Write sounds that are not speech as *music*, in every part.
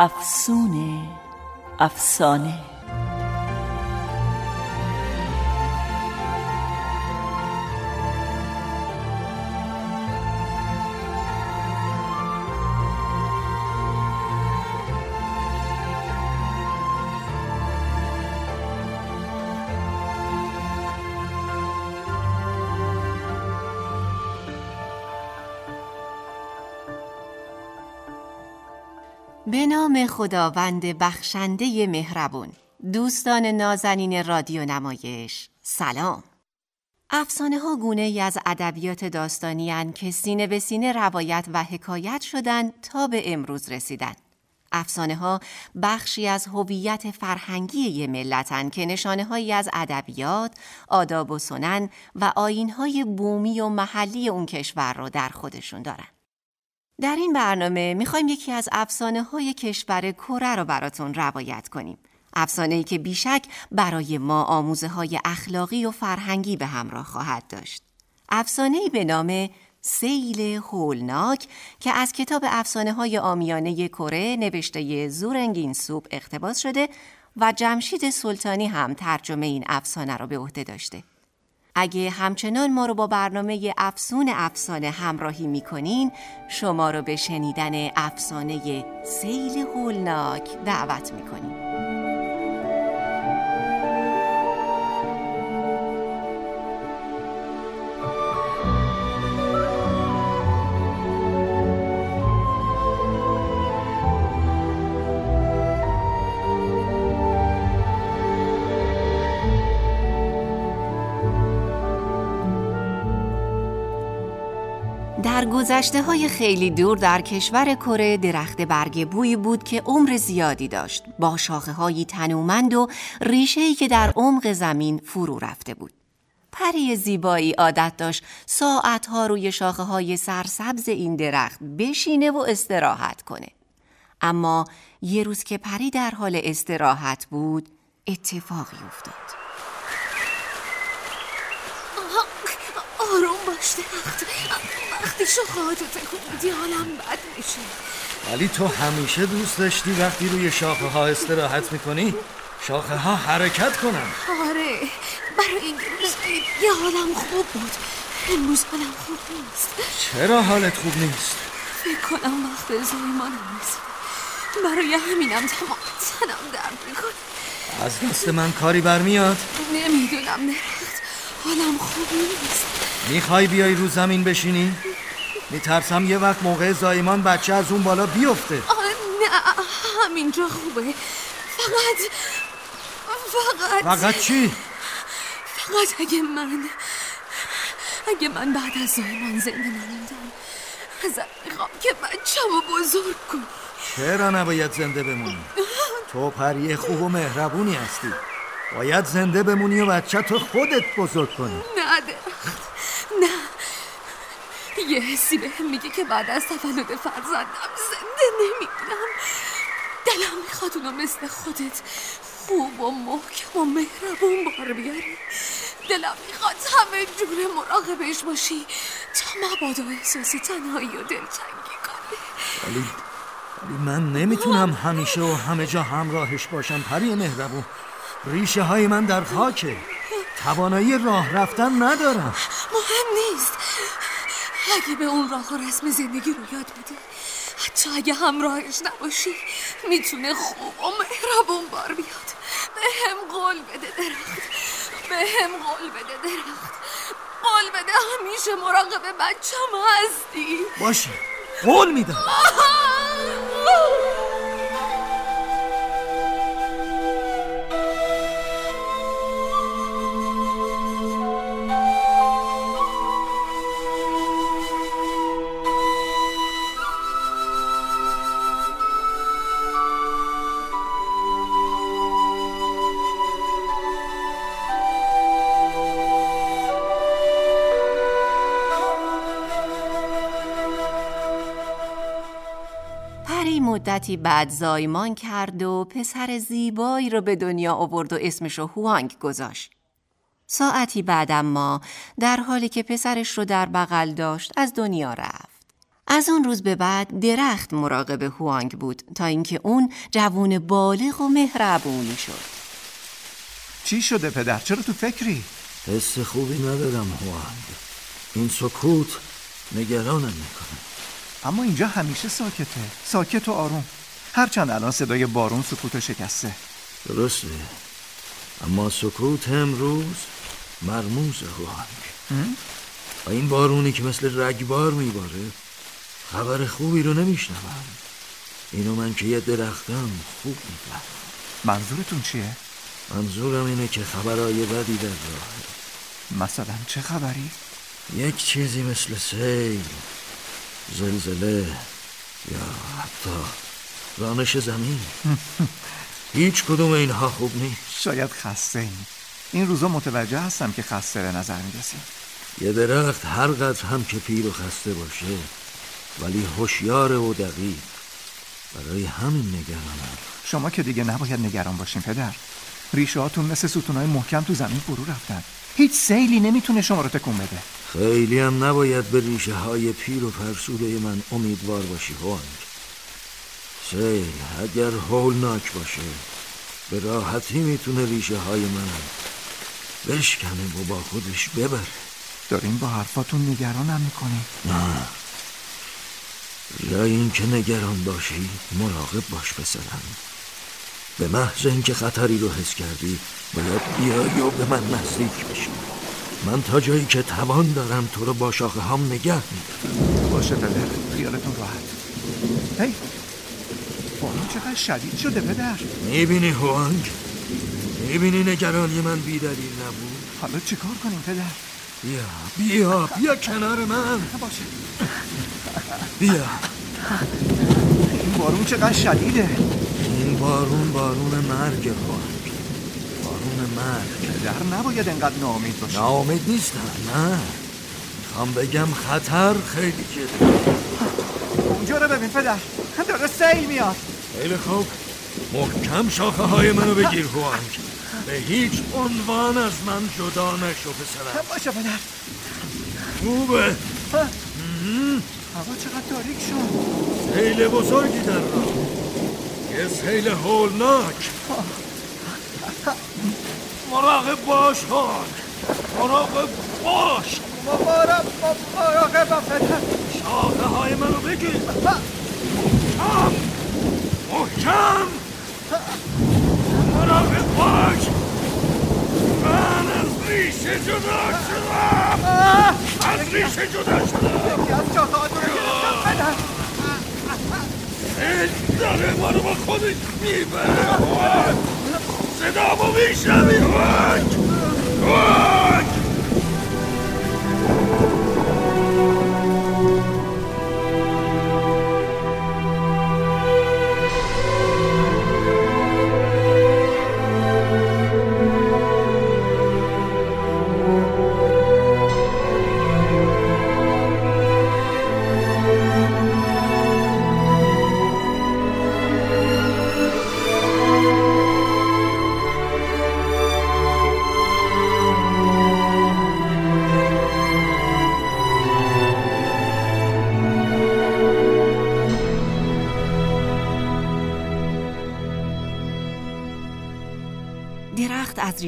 افسونه افسانه. به نام خداوند بخشنده مهربون دوستان نازنین رادیو نمایش سلام افسانه ها گونه ای از ادبیات داستانی که سینه به سینه روایت و حکایت شدند تا به امروز رسیدن افسانه ها بخشی از هویت فرهنگی یه ملتن که نشانه هایی از ادبیات، آداب و سنن و آین های بومی و محلی اون کشور رو در خودشون دارن. در این برنامه می‌خوایم یکی از افسانه های کشور کره رو براتون روایت کنیم. افسانه ای که بیشک برای ما آموزه های اخلاقی و فرهنگی به همراه خواهد داشت. افسانه ای به نام سیل هولناک که از کتاب افسانه های آمیانه کره نوشته زورنگین سوب اقتباس شده و جمشید سلطانی هم ترجمه این افسانه را به عهده داشته. اگه همچنان ما رو با برنامه افسون افسانه همراهی می‌کنین شما رو به شنیدن افسانه سیل هولناک دعوت می‌کنیم. گذشته های خیلی دور در کشور کره درخت برگ بوی بود که عمر زیادی داشت با شاخه های تنومند و ریشه که در عمق زمین فرو رفته بود. پری زیبایی عادت داشت ساعتها روی شاخه های سرسبز این درخت بشینه و استراحت کنه. اما یه روز که پری در حال استراحت بود اتفاقی افتاد. آروم باش درخت وقتی شاخهاتو تکون میدی حالم بد میشه. ولی تو همیشه دوست داشتی وقتی روی شاخه ها استراحت می‌کنی؟ شاخه ها حرکت کنن. آره. برای این یه حالم خوب بود. امروز حالم خوب نیست. چرا حالت خوب نیست؟ فکر کنم وقت زایمان نیست. برای همینم تمام تنم درد می‌کنه. از دست من کاری برمیاد؟ نمی‌دونم درخت. حالم خوب نیست. می‌خوای بیای رو زمین بشینی؟ میترسم یه وقت موقع زایمان بچه از اون بالا بیفته. آه نه همینجا خوبه. فقط فقط. فقط چی؟ فقط اگه من اگه من بعد از زایمان زنده نموندم ازت می‌خوام که بچم رو بزرگ کن چرا نباید زنده بمونی؟ تو پری خوب و مهربونی هستی. باید زنده بمونی و بچه تو خودت بزرگ کنی. نه درخت نه. یه حسی به هم میگه که بعد از تولد فرزندم زنده نمی‌دونم دلم می‌خواد اونو مثل خودت خوب و محکم و مهربون بار بیاری. دلم می‌خواد همه جور مراقبش باشی تا مبادا احساس تنهایی و دلتنگی کنه ولی ولی من نمی‌تونم همیشه و همه جا همراهش باشم پری مهربون. ریشه های من در خاکه. توانایی راه رفتن ندارم. مهم نیست. اگه به اون راه و رسم زندگی رو یاد بدی حتی اگه همراهش نباشی می‌تونه خوب و مهربون بار بیاد. به هم قول بده درخت. به هم قول بده درخت. قول بده همیشه مراقب بچم هستی. باشه. قول میدم. مدتی بعد زایمان کرد و پسر زیبایی رو به دنیا آورد و اسمش رو هوانگ گذاشت. ساعتی بعد اما در حالی که پسرش رو در بغل داشت از دنیا رفت. از اون روز به بعد درخت مراقب هوانگ بود تا اینکه اون جوون بالغ و مهربونی شد. چی شده پدر؟ چرا تو فکری؟ حس خوبی ندارم هوانگ این سکوت نگرانم می‌کنه اما اینجا همیشه ساکته. ساکت و آروم. هرچند الان صدای بارون سکوت شکسته. درسته. اما سکوت امروز مرموز هوانگ و این بارونی که مثل رگبار میباره خبر خوبی رو نمیشنوم. اینو من که یه درختم خوب میفهم منظورتون چیه؟ منظورم اینه که خبرهای بدی در راهه مثلا چه خبری؟ یک چیزی مثل سیل. زلزله. یا حتی رانش زمین. *laughs* هیچ کدوم اینها خوب نیست. شاید خسته این این روزا متوجه هستم که خسته به نظر می‌رسیم. یه درخت هر قدر هم که پیر و خسته باشه ولی هوشیار و دقیق. برای همین نگرانم. شما که دیگه نباید نگران باشین پدر. ریشه هاتون مثل ستونهای محکم تو زمین فرو رفتن. هیچ سیلی نمی‌تونه شما رو تکون بده. خیلی هم نباید به ریشه های پیر و فرسوده من امیدوار باشی هوانگ. سیل اگر هولناک باشه به راحتی می‌تونه ریشه های منم بشکنه و با خودش ببره. دارین با حرفاتون نگرانم می‌کنی نه. یا اینکه نگران باشی مراقب باش پسرم. به محض اینکه خطری رو حس کردی باید بیایی و به من نزدیک بشی. من تا جایی که توان دارم تو رو با شاخه هم نگه میدارم. باشه پدر خیالتون راحت. هی بارون چقدر شدید شده پدر. می‌بینی هوانگ؟ می‌بینی نگرانی من بیدلیل نبود؟ حالا چیکار کنیم پدر؟ بیا بیا بیا کنار من. باشه. بیا. این بارون چقدر شدیده. این بارون بارون مرگ هوانگ. بارون مرگ. پدر نباید انقدر ناامید باشه ناامید نیستم نه می‌خوام بگم خطر خیلی جدی. اونجا رو ببین پدر. داره سیل میاد. خیلی خوب. محکم شاخه های منو بگیر هوانگ. به هیچ عنوان از من جدا نشو پسرم. باشه پدر. خوبه. هوا چقدر تاریک شد. سیل بزرگی در راه. یه سیل هولناک. مراقب باش هوانگ مراقب باش. مبارم مراقبم پدر. شاخه های منو بگیر. محکم محکم. مراقب باش. من از ریشه جدا شدم. از ریشه جدا شدم. یکی از شاخه رو گرفتم داره ما رو با خودش می‌بره صدا ما میشنوی هوانگ هوانگ درخت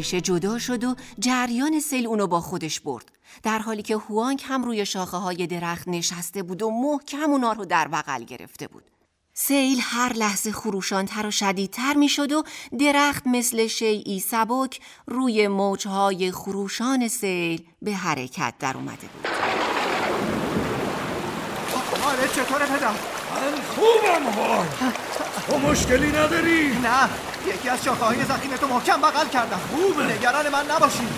ریشه جدا شد و جریان سیل اونو با خودش برد. در حالی که هوانگ هم روی شاخه های درخت نشسته بود و محکم اونا رو در بغل گرفته بود. سیل هر لحظه خروشانتر و شدیدتر می شد و درخت مثل شیعی سبک روی موجهای خروشان سیل به حرکت در اومده بود. آره چطوره پدر؟ من خوبم هوانگ تو مشکلی نداری؟ نه یکی از شاخه های زخیمتو محکم بغل کردم. خوبه. نگران من نباشی.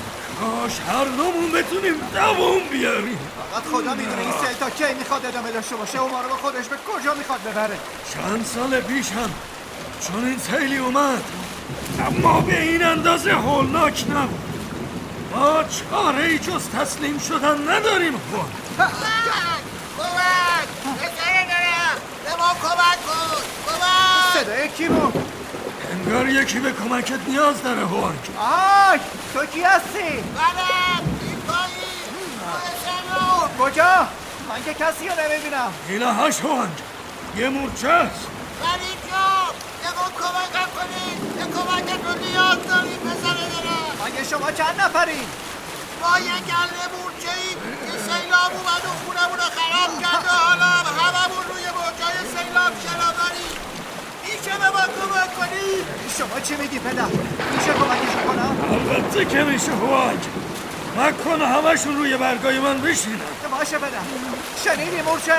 کاش هر دومون بتونیم دووم بیاریم. فقط خدا می‌دونه این سیل تا کی می‌خواد ادامه داشته باشه. و ما رو با خودش به کجا می‌خواد ببره؟ چند سال پیش هم چون این سیلی اومد اما به این اندازه هولناک نبود. ما چاره ای جز تسلیم شدن نداریم خود کمک کمک دارم به ما کمک کن کمک. صدای کی بود؟ انگار یکی به کمکت نیاز داره هوانگ آی تو کی هستی؟ منم این کجا؟ من که کسی رو نمی‌بینم. اینا هاش هوانگ یه مورچه است غریب جان یه کمکم کنید یه کمکتون نیاز داریم پسر دارم. مگه شما چند نفرین ما یه گله مورچه ایم یه سیلاب اومد و خونمون رو خراب کرد و حالا هممون روی موجای سیلاب شناوریم میشه به ما کمک کنید شما چی میگی پدر؟ میشه کمکشون کنم؟ البته که میشه هوانگ مکن همشون روی برگای من بشینن. باشه پدر. شنیدی مورچه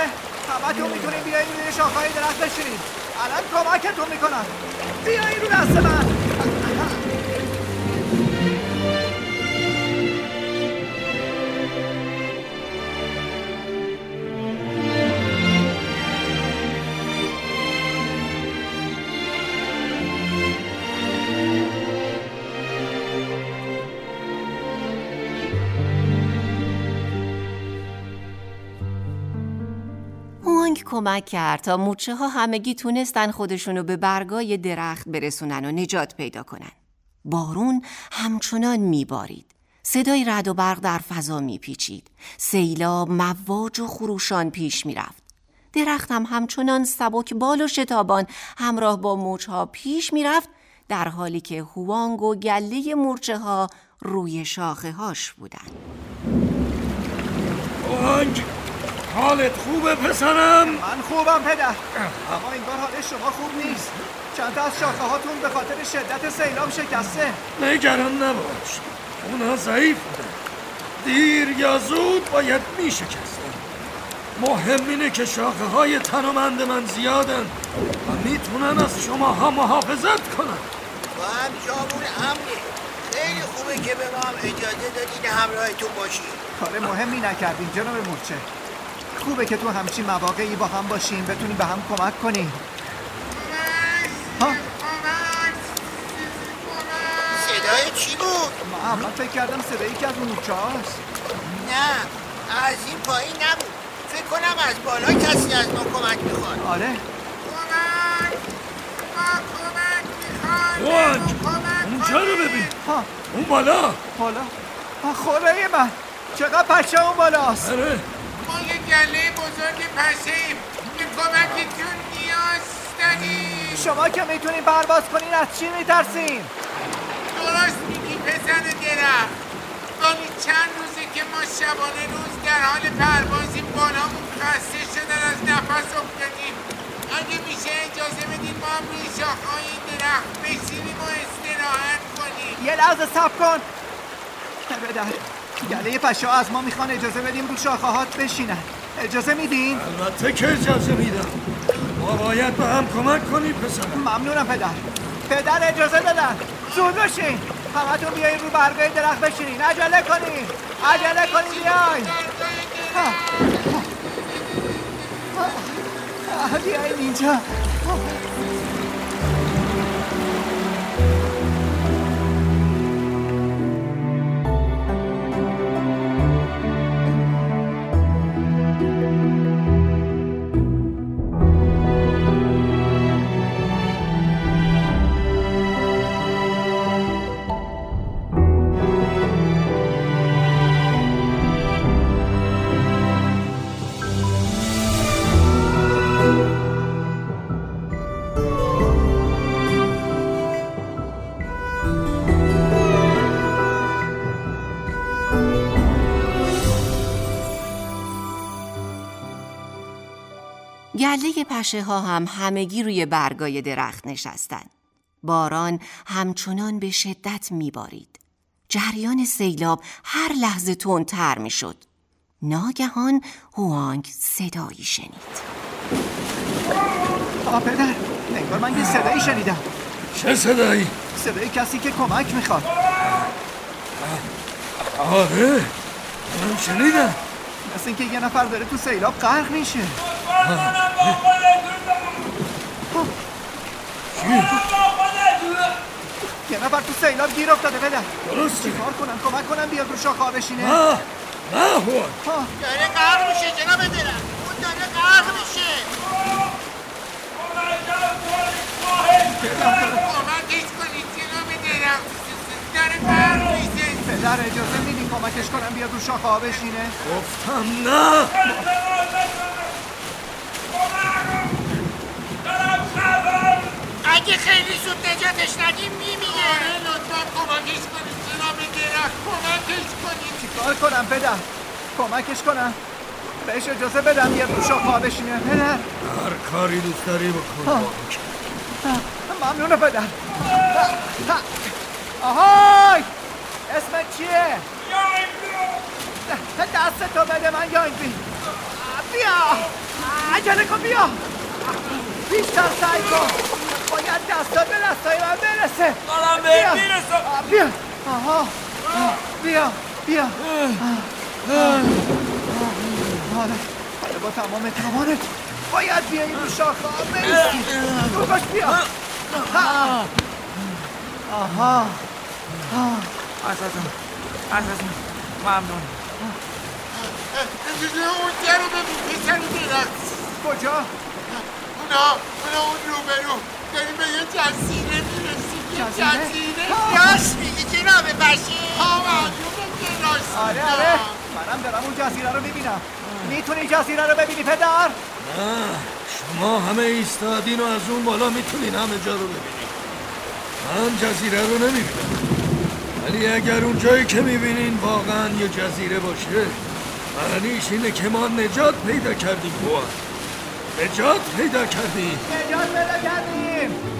همتون می‌تونین بیاین روی شاخهای درخت بشینید الان کمکتون می‌کنم. بیاین رو دست من. هوانگ کمک کرد تا مورچه ها همگی تونستن خودشونو به برگای درخت برسونن و نجات پیدا کنن. بارون همچنان میبارید. صدای رد و برق در فضا میپیچید. سیلاب مواج و خروشان پیش می‌رفت. درخت هم همچنان سبک بال و شتابان همراه با موجها پیش می‌رفت در حالی که هوانگ و گله مورچه ها روی شاخه هاش بودن. هوانگ حالت خوبه پسرم؟ من خوبم پدر. اما این بار حال شما خوب نیست. چند تا از شاخه هاتون به خاطر شدت سیلاب شکسته. نگران نباش. اونا ضعیف بودن. دیر یا زود باید می شکستن مهم اینه که شاخه های تنومند من زیادن و می‌تونن از شماها محافظت کنن. با هم جامون امنه. خیلی خوبه که به ما هم اجازه دادین همراهتون باشیم. کار مهمی نکردین جناب مورچه. خوبه که تو همچین مواقعی با هم باشیم. بتونیم به هم کمک کنیم. ها صدای چی بود؟ من اول فکر کردم صدایی که از هاست. نه از این پایین نبود. فکر کنم از بالا کسی از ما کمک می‌خواد. آره. هوانگ اونجا رو ببین؟ ها. اون بالا. بالا. خدای من. چقدر پشه اون بالاست. آره. گله بزرگ پشه ایم به کمکتون نیاز داریم شما که می‌تونین پرواز کنین از چی میترسین؟ درست میگی پسر درخت. ولی چند روزه که ما شبانه روز در حال پروازیم بالامون خسته شدن از نفس افتادیم. اگه میشه اجازه بدید ما هم روی شاخهای این درخت بشینیم و استراحت کنیم. یه لحظه سب کن. بدر گله پشه ها از ما می‌خوان اجازه بدیم رو شاخه هات بشینن. اجازه میدین؟ البته که اجازه میدم. ما باید به هم کمک کنیم پسرم. ممنونم پدر. پدر اجازه دادن زود باشین همتون بیاین رو برگای درخت بشینین عجله کنین عجله کنین بیاین. بیاین اینجا. گله پشه ها هم همگی روی برگای درخت نشستند. باران همچنان به شدت میبارید. جریان سیلاب هر لحظه تندتر می‌شد. ناگهان هوانگ صدایی شنید. آ پدر انگار من یه صدایی شنیدم چه صدایی؟ صدای کسی که کمک می‌خواد آره من شنیدم مثل اینکه یه نفر داره تو سیلاب غرق میشه. یه نفر تو سیلاب گیر افتاده پدر. درسته. چیکار کنم؟ کمک کنم بیاد رو شاخه بشینه. نه ها. داره غرق میشه جناب درخت اون داره غرق میشه. پدر اجازه میدی کمکش کنم بیاد رو شاخه ها بشینه؟ گفتم نه. اگه خیلی زود نجاتش ندیم میمیره. آره لطفا کمکش کنید جناب درخت کمکش کنید چیکار کنم پدر؟ کمکش کنم. بهش اجازه بدم بیاد رو شاخه ها بشینه. پدر هر کاری دوست داری بکن. آه. ممنونه پدر. آهای! اسمت چیه؟ دست تو بده من یانگبی بیا. عجله کن بیا. بیشتر سعی کن. باید دستات به دستای من برسه. دارم بیا. به می‌رسم بیا. آها. آه، بیا. بیا. آره. حالا با تمام توانت. باید بیایی رو شاخه ها بریسی رو باش بیا. آها. آها عزیزم. عزیزم. ممنون. اون در رو ببین پسر درخت کجا؟ اونا اونا اون روبرو. داریم به یه جزیره می‌رسیم. یه جزیره؟ راست میگی جناب بشیر ها معلومه که راست آره آره. منم دارم اون جزیره رو می‌بینم. می‌تونی جزیره رو ببینی پدر؟ نه شما همه ایستادین و از اون بالا می‌تونین همه جا رو ببینین من جزیره رو نمی‌بینم. ولی اگر اون جایی که می‌بینین واقعا یه جزیره باشه معنیش اینه که ما نجات پیدا کردیم بوا نجات پیدا کردیم. نجات پیدا کردیم.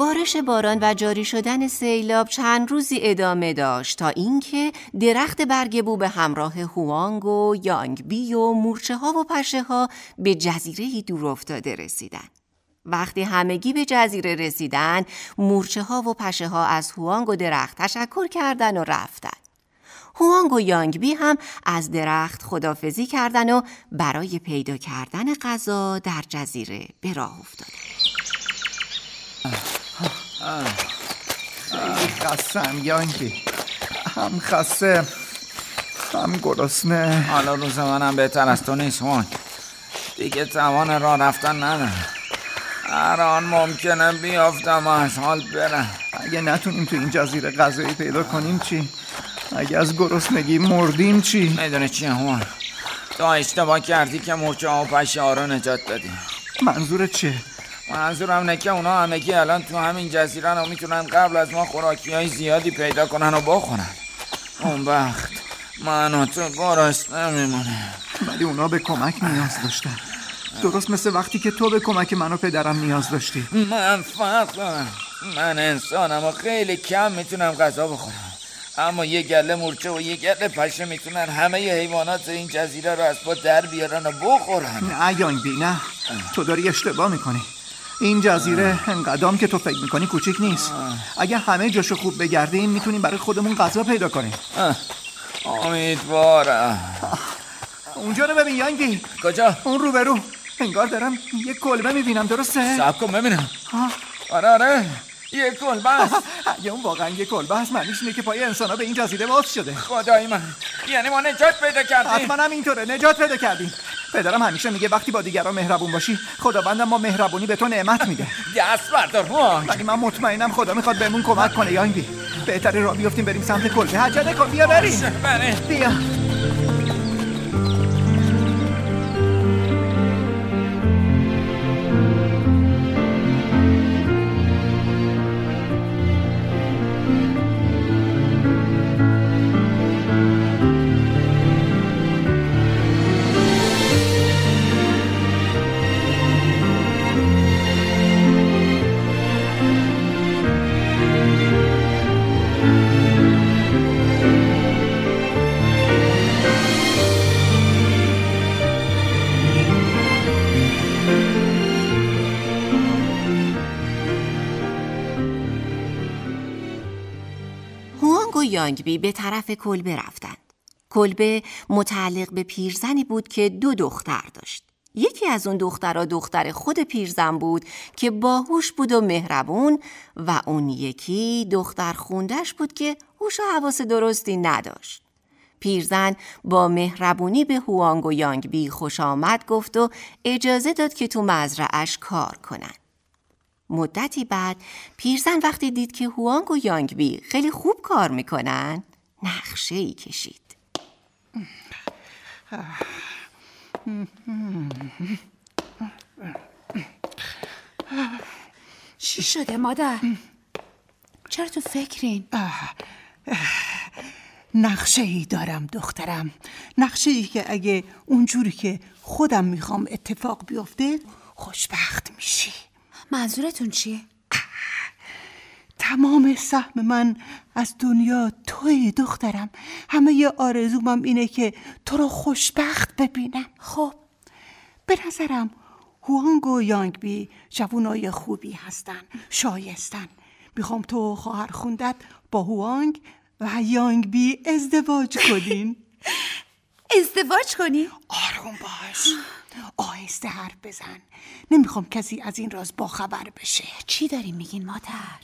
بارش باران و جاری شدن سیلاب چند روزی ادامه داشت تا اینکه درخت برگ به همراه هوانگ و یانگبی و مورچه ها و پشه ها به جزیره دور افتاده رسیدن. وقتی همگی به جزیره رسیدن مورچه ها و پشه ها از هوانگ و درخت تشکر کردن و رفتن. هوانگ و یانگبی هم از درخت خدافزی کردن و برای پیدا کردن غذا در جزیره به راه افتادن. خیلی خستم یانگی هم خسته هم گرسنه حالا روز منم بهتر از تو نیست هون دیگه توان راه رفتن ندارم هر آن ممکنه بیافتم و از حال برم اگه نتونیم تو این جزیره غذایی پیدا کنیم چی؟ اگه از گرسنگی مردیم چی؟ می‌دونه چیه هون تو اشتباه کردی که مورچه ها و پشه ها رو نجات دادی منظورت چیه؟ منظورم اینه که اونا همگی الان تو همین جزیره رو می‌تونن قبل از ما خوراکی های زیادی پیدا کنن و بخورن. اون وقت من و تو گرسنه میمونه ولی اونا به کمک نیاز داشتن. درست مثل وقتی که تو به کمک من و پدرم نیاز داشتی. من دارم من انسانم و خیلی کم می‌تونم غذا بخورم. اما یه گله مورچه و یه گله پشه می‌تونن همه ی حیوانات این جزیره رو از پا در بیارن و بخورن. نه یانگبی نه. تو داری اشتباه می‌کنی. این جزیره انقدام که تو فکر می‌کنی کوچیک نیست. اگه همه جاشو خوب بگردیم می‌تونیم برای خودمون غذا پیدا کنیم. امیدوارم. اونجا رو ببین یانگی. کجا؟ اون روبرو. انگار دارم یه کلبه می‌بینم درسته؟ سب کن ببینم؟ آره آره. یه کلبه است اگه اون واقعا یه کلبه هست معنیش اینه که پای انسان به این جزیره باز شده. خدای من. یعنی ما نجات پیدا کردیم. حتما هم اینطوره. نجات پیدا کردیم. پدرم همیشه میگه وقتی با دیگران مهربون باشی خداوندم ما مهربونی به تو نعمت میده. *laughs* دست بردار ولی من مطمئنم خدا می‌خواد بهمون کمک کنه یانگی. بهتره را بیفتیم بریم سمت کلبه. عجله کن بیا بریم. بله. بیا. یانگبی به طرف کلبه رفتند. کلبه متعلق به پیرزنی بود که دو دختر داشت. یکی از اون دخترها دختر خود پیرزن بود که باهوش بود و مهربون و اون یکی دختر خوندش بود که هوش و حواس درستی نداشت. پیرزن با مهربونی به هوانگ و یانگ بی خوش آمد گفت و اجازه داد که تو مزرعش کار کنن. مدتی بعد پیرزن وقتی دید که هوانگ و یانگ بی خیلی خوب کار می‌کنن نقشه ای کشید. چی شده مادر؟ چرا تو فکرین؟ نقشه ای دارم دخترم نقشه ای که اگه اونجوری که خودم می‌خوام اتفاق بیفته خوشبخت میشی منظورتون چیه؟ تمام سهم من از دنیا توی دخترم. همه آرزومم اینه که تو رو خوشبخت ببینم. خب. به نظرم هوانگ و یانگ بی جوانای خوبی هستن شایستن. می‌خوام تو خواهر خوندت با هوانگ و یانگ بی ازدواج کنین *laughs* ازدواج کنی؟ آروم باش. آهسته حرف بزن. نمی‌خوام کسی از این راز باخبر بشه. چی داریم میگین مادر؟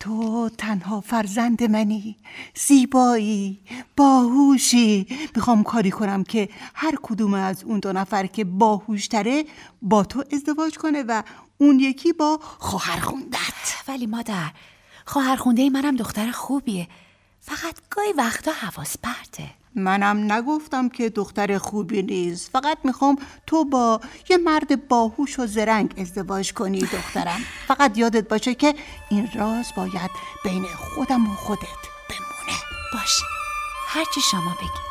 تو تنها فرزند منی. زیبایی باهوشی. می‌خوام کاری کنم که هر کدوم از اون دو نفر که باهوشتره با تو ازدواج کنه و اون یکی با خواهر خوندت. ولی مادر خواهر خونده منم دختر خوبیه. فقط گاهی وقتا حواس پرته. منم نگفتم که دختر خوبی نیست. فقط می‌خوام تو با یه مرد باهوش و زرنگ ازدواج کنی دخترم. فقط یادت باشه که این راز باید بین خودم و خودت بمونه. باشه. هرچی شما بگی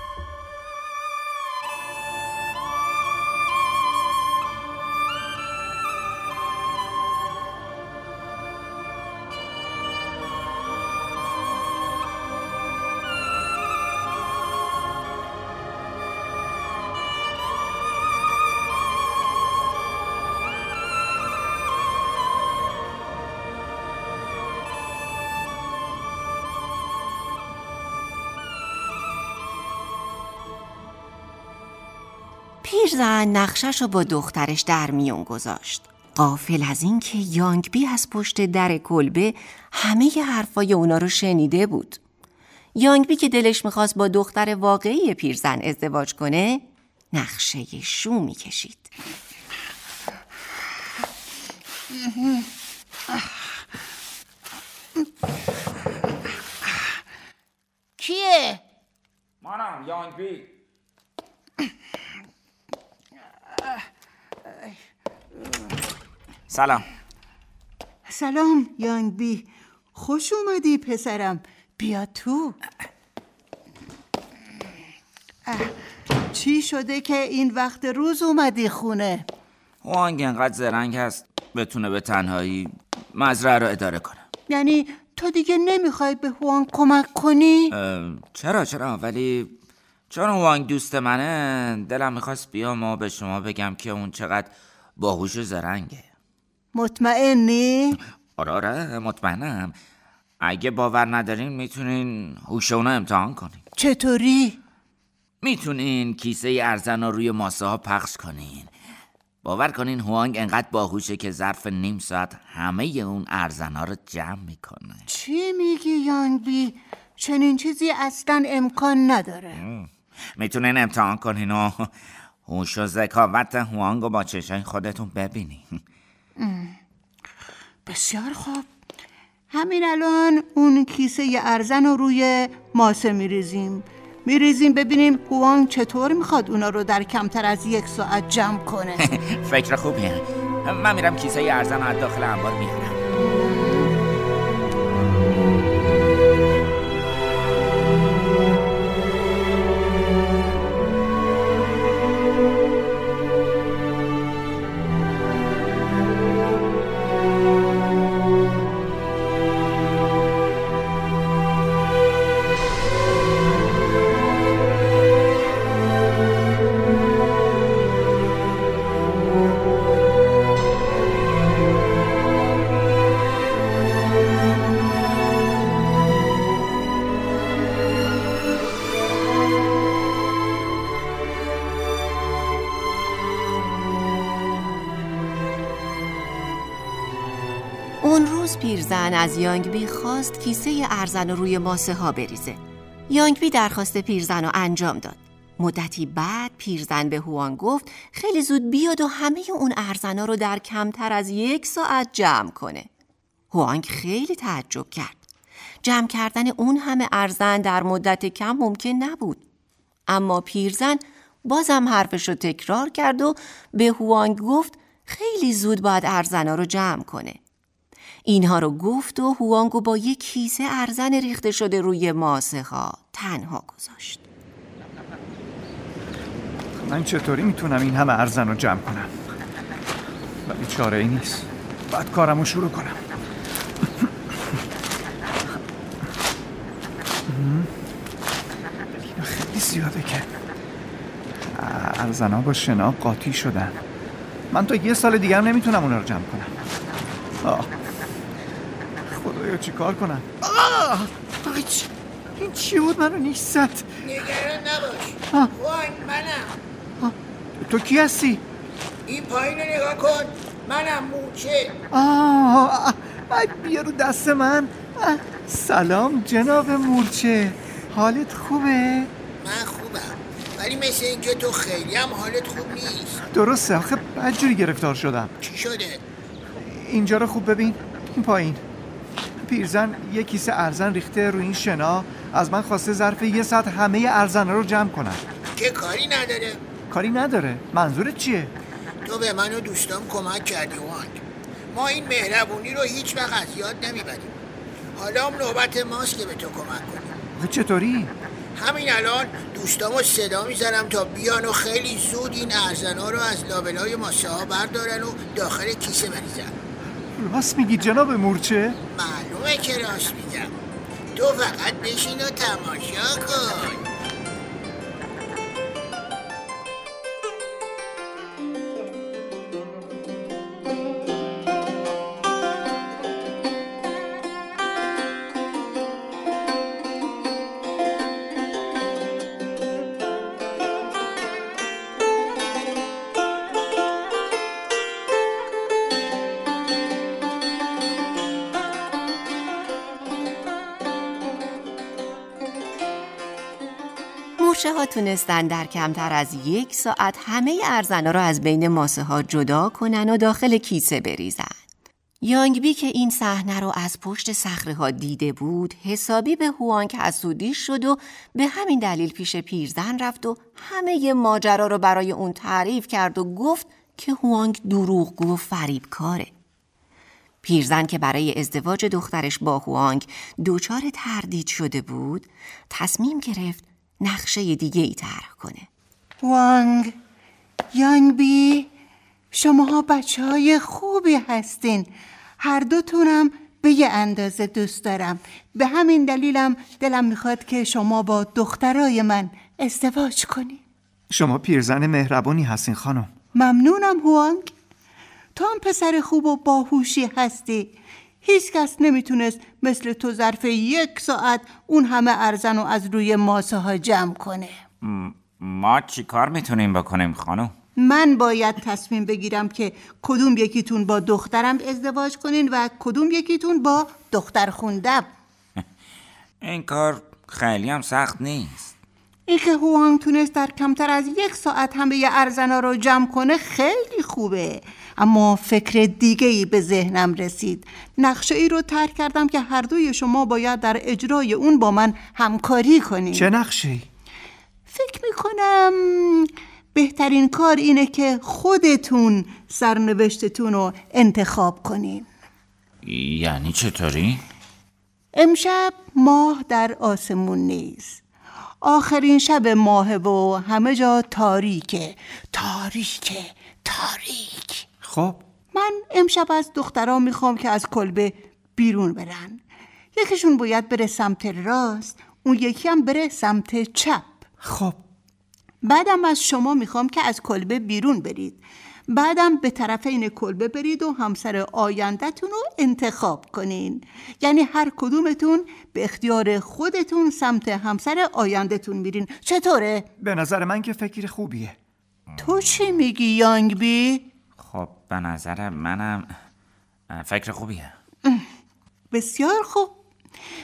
پیرزن نقشش رو با دخترش در میون گذاشت. قافل از اینکه یانگبی از پشت در کلبه همه ی حرفای اونا رو شنیده بود. یانگبی که دلش می‌خواست با دختر واقعی پیرزن ازدواج کنه نقشه شو می‌کشید. کیه؟ منم یانگبی سلام. سلام یانگبی خوش اومدی پسرم. بیا تو. اه، چی شده که این وقت روز اومدی خونه؟ وانگ انقدر زرنگ هست بتونه به تنهایی مزرعه رو اداره کنه. یعنی تو دیگه نمی‌خوای به هوان کمک کنی؟ چرا چرا؟ ولی چون وانگ دوست منه دلم می‌خواست بیام و به شما بگم که اون چقدر باهوش و زرنگه. مطمئنی؟ آره آره مطمئنم. اگه باور ندارین می‌تونین هوش اونو امتحان کنین. چطوری؟ می‌تونین کیسه ارزن رو روی ماسه ها پخش کنین. باور کنین هوانگ انقدر باهوشه که ظرف نیم ساعت همه اون ارزن ها رو جمع می‌کنه. چی میگی یانگبی؟ چنین چیزی اصلا امکان نداره. می‌تونین امتحان کنین و هوش و ذکاوت هوانگ رو با چشای خودتون ببینین. بسیار خوب. همین الان اون کیسه ی ارزن رو روی ماسه میریزیم. میریزیم ببینیم هوان چطور می‌خواد اونا رو در کمتر از یک ساعت جمع کنه. *laughs* فکر خوبیه من میرم کیسه ارزن رو از داخل انبار میارم از یانگبی خواست کیسه ارزن رو روی ماسه ها بریزه. یانگبی درخواست پیرزن رو انجام داد. مدتی بعد پیرزن به هوان گفت خیلی زود بیاد و همه اون ارزنا رو در کمتر از یک ساعت جمع کنه. هوانگ خیلی تعجب کرد. جمع کردن اون همه ارزن در مدت کم ممکن نبود. اما پیرزن بازم حرفش رو تکرار کرد و به هوانگ گفت خیلی زود باید ارزنا رو جمع کنه. اینها رو گفت و هوانگو با یک کیسه ارزن ریخته شده روی ماسه ها تنها گذاشت. من چطوری می‌تونم این همه ارزن رو جمع کنم؟ ولی چاره ای نیست. بعد کارم رو شروع کنم. *laughs* خیلی زیاده که. ارزن ها با شنا قاطی شدن. من تا یه سال دیگه هم نمی‌تونم اونا رو جمع کنم. آه. خدایا چی کار کنم؟ آه. این چی بود؟ منو نیست نگران نباش. وای منم. تو کی هستی؟ این پایین نگاه کن. منم موچه. آه بیا رو دست من. سلام جناب مورچه حالت خوبه؟ من خوبم. ولی مثل اینکه تو خیلی هم حالت خوب نیست. درسته. آخه بدجوری گرفتار شدم. چی شده؟ اینجا رو خوب ببین. این پایین. پیرزن یه کیسه ارزن ریخته رو این شنا. از من خواسته ظرف یه ساعت همه ارزن رو جمع کنم که کاری نداره. کاری نداره. منظورت چیه؟ تو به من و دوستام کمک کردی وانگ. ما این مهربونی رو هیچ وقت یاد نمی‌بریم. حالا هم نوبت ماست که به تو کمک کنیم. چطوری؟ همین الان دوستامو صدا می‌زنم تا بیان و خیلی زود این ارزنا رو از لابلای ماسه ها بردارن و داخل کیسه بریزن. راست میگی جناب مورچه؟ معلومه. که راست میگم تو فقط بشین و تماشا کن. تونستن در کمتر از یک ساعت همه ارزنا رو از بین ماسه ها جدا کنن و داخل کیسه بریزن. یانگبی که این صحنه رو از پشت صخره ها دیده بود حسابی به هوانگ حسودی شد و به همین دلیل پیش پیرزن رفت و همه ماجرا رو برای اون تعریف کرد و گفت که هوانگ دروغگو و فریبکاره. پیرزن که برای ازدواج دخترش با هوانگ دچار تردید شده بود تصمیم گرفت نقشه دیگه ای طرح کنه. وانگ یانگ شماها بچه های خوبی هستین. هر دوتونم به یه اندازه دوست دارم. به همین دلیلم دلم می‌خواد که شما با دخترای من ازدواج کنی شما پیرزن مهربانی هستین خانم. ممنونم هوانگ تو هم پسر خوب و باهوشی هستی. هیچ کس نمی‌تونست مثل تو ظرف یک ساعت اون همه ارزن و از روی ماسه ها جمع کنه. ما چی کار می‌تونیم بکنیم خانم؟ من باید تصمیم بگیرم که کدوم یکیتون با دخترم ازدواج کنین و کدوم یکیتون با دختر خوندم. *laughs* این کار خیلی هم سخت نیست. این که هوانگ تونست در کمتر از یک ساعت همه ارزنا رو جمع کنه خیلی خوبه. اما فکر دیگه ای به ذهنم رسید. نقشه ای رو ترک کردم که هر دوی شما باید در اجرای اون با من همکاری کنید چه نقشه ای؟ فکر می‌کنم بهترین کار اینه که خودتون سرنوشتتون رو انتخاب کنین. یعنی چطوری؟ امشب ماه در آسمون نیست. آخرین شب ماه و همه جا تاریکه. تاریکه تاریک. خب؟ من امشب از دخترها می‌خوام که از کلبه بیرون برن. یکیشون باید بره سمت راست اون یکی هم بره سمت چپ. خب. بعدم از شما می‌خوام که از کلبه بیرون برید. بعدم به طرف این کلبه برید و همسر آیندهتون رو انتخاب کنین. یعنی هر کدومتون به اختیار خودتون سمت همسر آیندهتون میرین. چطوره؟ به نظر من که فکر خوبیه. تو چی میگی یانگ بی؟ خب به نظر منم فکر خوبیه. بسیار خوب.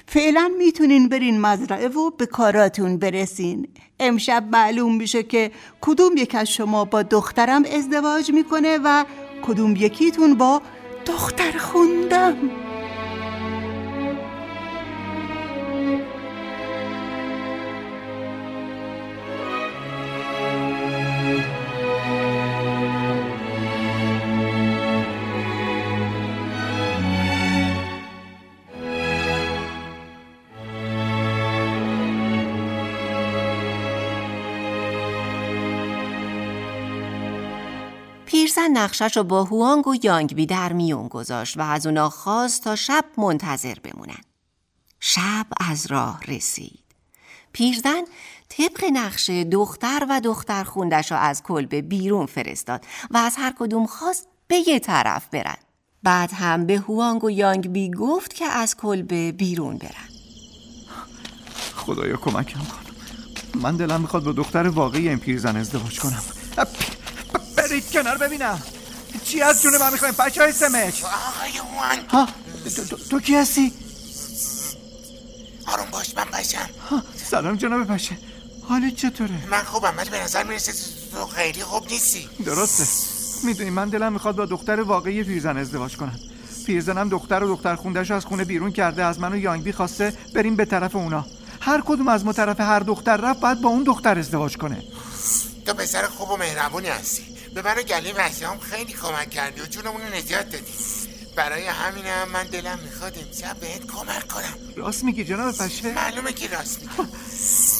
فعلا می‌تونین برین مزرعه و به کاراتون برسین. امشب معلوم میشه که کدوم یک از شما با دخترم ازدواج می‌کنه و کدوم یکیتون با دختر خوندم پیرزن نقشش رو با هوانگ و یانگبی در میون گذاشت و از اونا خواست تا شب منتظر بمونن. شب از راه رسید. پیرزن طبق نقشه دختر و دختر خوندش رو از کلبه بیرون فرستاد و از هر کدوم خواست به یه طرف برن. بعد هم به هوانگ و یانگبی گفت که از کلبه بیرون برن. خدایا کمکم کن من دلم می‌خواد با دختر واقعی این پیرزن ازدواج کنم برید کنار ببینم. چی از جون من می‌خوایم؟ بچه های سمک. آقای هوان ها؟ تو کی هستی؟ آروم باش من پشم سلام جناب پشه حالت چطوره؟ من خوبم ولی به نظر می‌رسه تو خیلی خوب نیستی. درسته. می‌دونی من دلم می‌خواد با دختر واقعی پیرزن ازدواج کنم. پیرزنم دختر و دختر خوندش از خونه بیرون کرده از من و یانگبی خواسته بریم به طرف اونا. هر کدوم از ما طرف هر دختر رفت باید با اون دختر ازدواج کنه. تو پسر خوب و مهربونی هستی. به من و گلی هم خیلی کمک کردی و جونمون رو نجات دادی. برای همینم من دلم می‌خواد امشب بهت کمک کنم. راست میگی جناب پشه معلومه که راست میگی.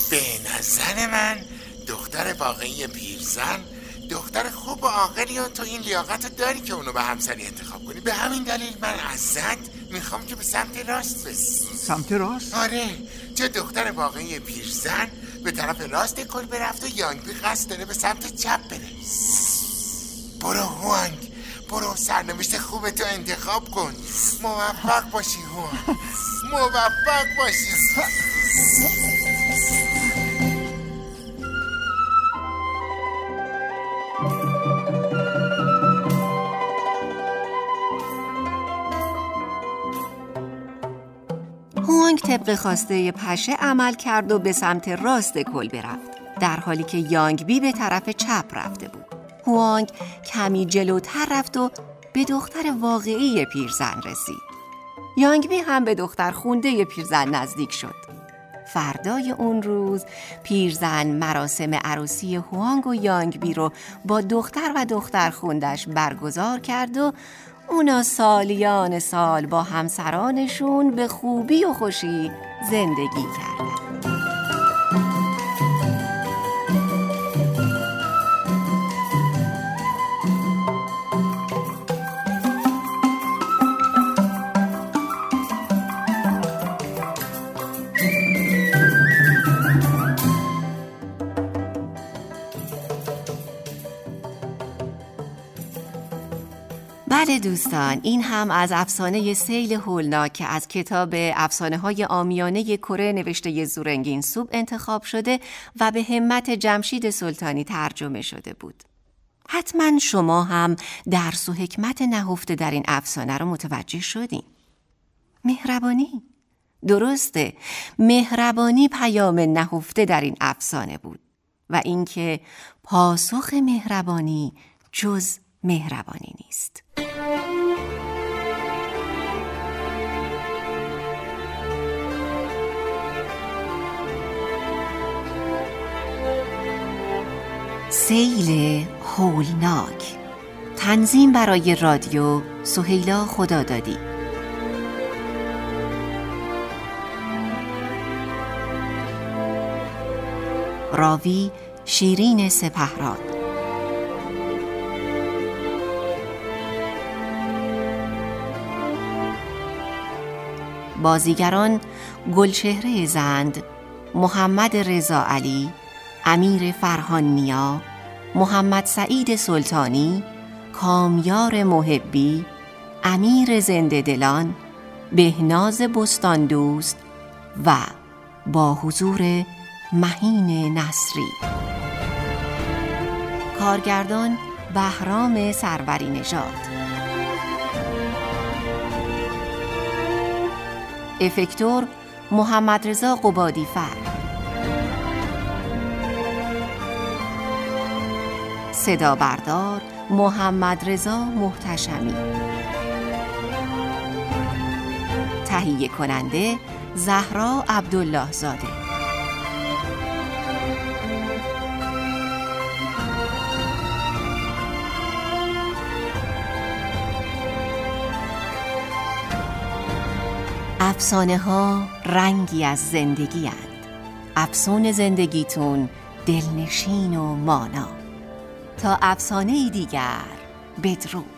به نظر من دختر واقعی پیرزن دختر خوب و عاقلی و تو این لیاقت داری که اونو به همسری انتخاب کنی. به همین دلیل من ازت می‌خوام که به سمت راست بری سمت راست؟ آره. چه دختر واقعی پیرزن به طرف راست کل برفت و یانگبی قصد داره به سمت چپ بره برو هوانگ. برو سرنوشت خوب تو انتخاب کن. موفق باشی هوانگ. موفق باشی. هوانگ طبق خواسته پشه عمل کرد و به سمت راست کل برفت. در حالی که یانگبی به طرف چپ رفته هوانگ کمی جلوتر رفت و به دختر واقعی پیرزن رسید. یانگبی هم به دختر خونده پیرزن نزدیک شد. فردای اون روز پیرزن مراسم عروسی هوانگ و یانگبی رو با دختر و دختر خوندش برگزار کرد و اونا سالیان سال با همسرانشون به خوبی و خوشی زندگی کردن. دوستان این هم از افسانه سیل هولناک که از کتاب افسانه های آمیانه کره نوشته زورنگین سوب انتخاب شده و به همت جمشید سلطانی ترجمه شده بود. حتما شما هم درس و حکمت نهفته در این افسانه رو متوجه شدین. مهربانی درسته مهربانی پیام نهفته در این افسانه بود و اینکه پاسخ مهربانی جز مهربانی نیست. سیل هولناک. تنظیم برای رادیو سهیلا خدادادی. راوی شیرین سپهراد. بازیگران گلچهره زند محمد رضا علی امیر فرهان نیا محمد سعید سلطانی کامیار محبی امیر زنده دلان بهناز بستان دوست و با حضور مهین نصری. کارگردان بهرام سروری نژاد. افکتور محمد رضا قبادی فر. صدا بردار محمد رضا محتشمی. تهیه کننده زهرا عبدالله زاده افسانه ها رنگی از زندگی هند. افسون زندگیتون دلنشین و مانا تا افسانه دیگر بدرود